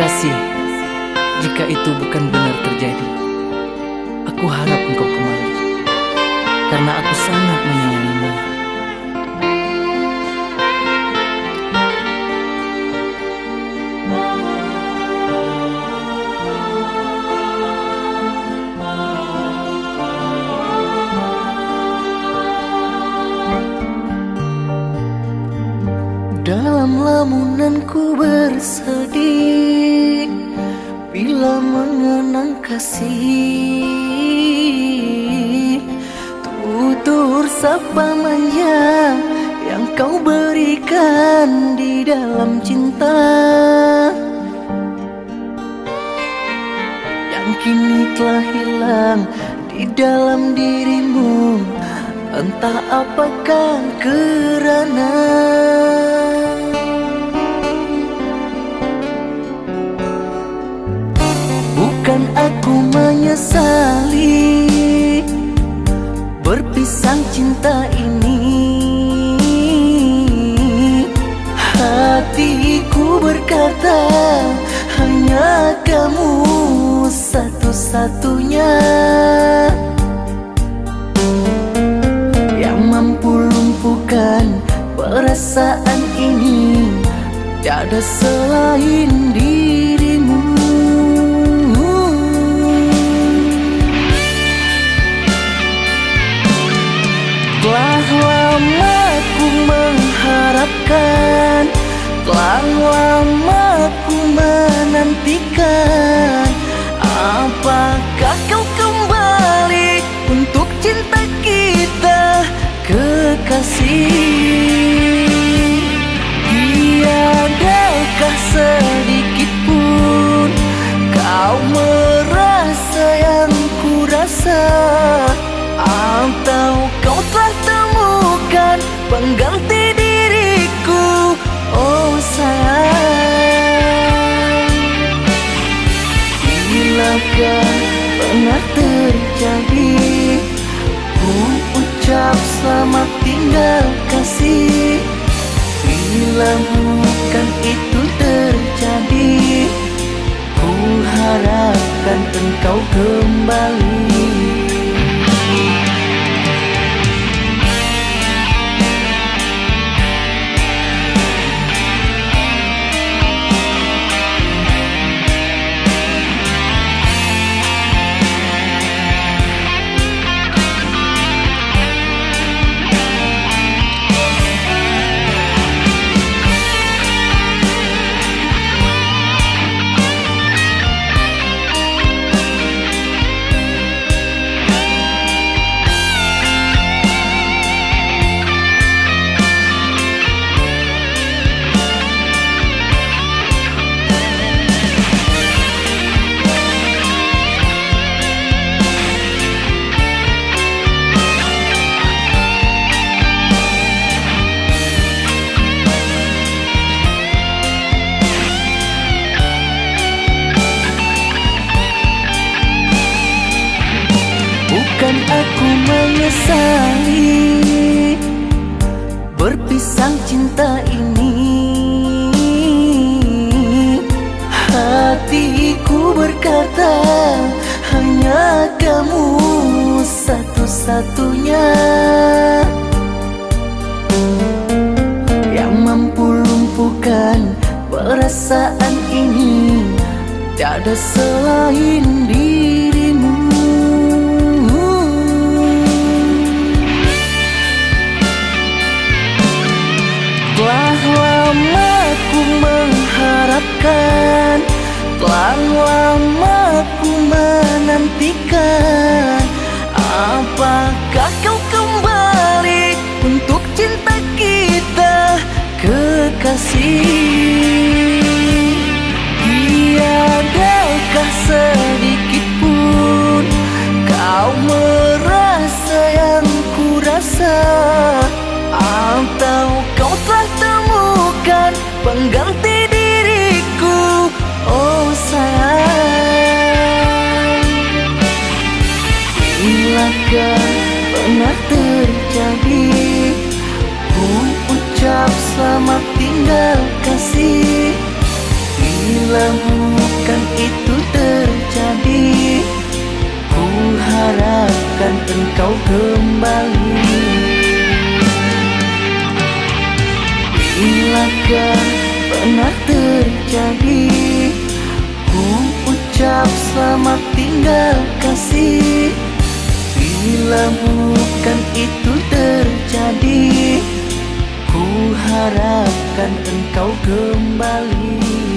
Kekasih, jika itu bukan benar terjadi, aku harap engkau kembali, karena aku sangat menyayangimu. Dalam lamunanku bersedih Bila mengenang kasih Tutur sapa manja Yang kau berikan di dalam cinta. Yang kini telah hilang di dalam dirimu Entah apakah kerana Bukan aku menyesali Berpisah cinta ini. Hatiku berkata Hanya kamu satu-satunya Yang mampu lumpuhkan perasaan ini. Tiada selain dirimu mengharapkan Telah lama ku menantikan. Apakah kau kembali untuk cinta kita kekasih? Tiadakah sedikit pun kau merasa yang ku rasa Atau kau telah temukan pengganti satu-satunya Yang mampu lumpuhkan perasaan ini. Tiada selain dirimu. Telah lama ku mengharapkan Telah lama ku menantikan Apakah kau kembali untuk cinta kita kekasih? Tiadakah sedikit Bilakah pernah terjadi. Ku ucap selamat tinggal kasih. Bila bukan itu terjadi Ku harapkan engkau kembali. Bilakah pernah terjadi Ku ucap selamat tinggal Bukan itu terjadi. Ku harapkan engkau kembali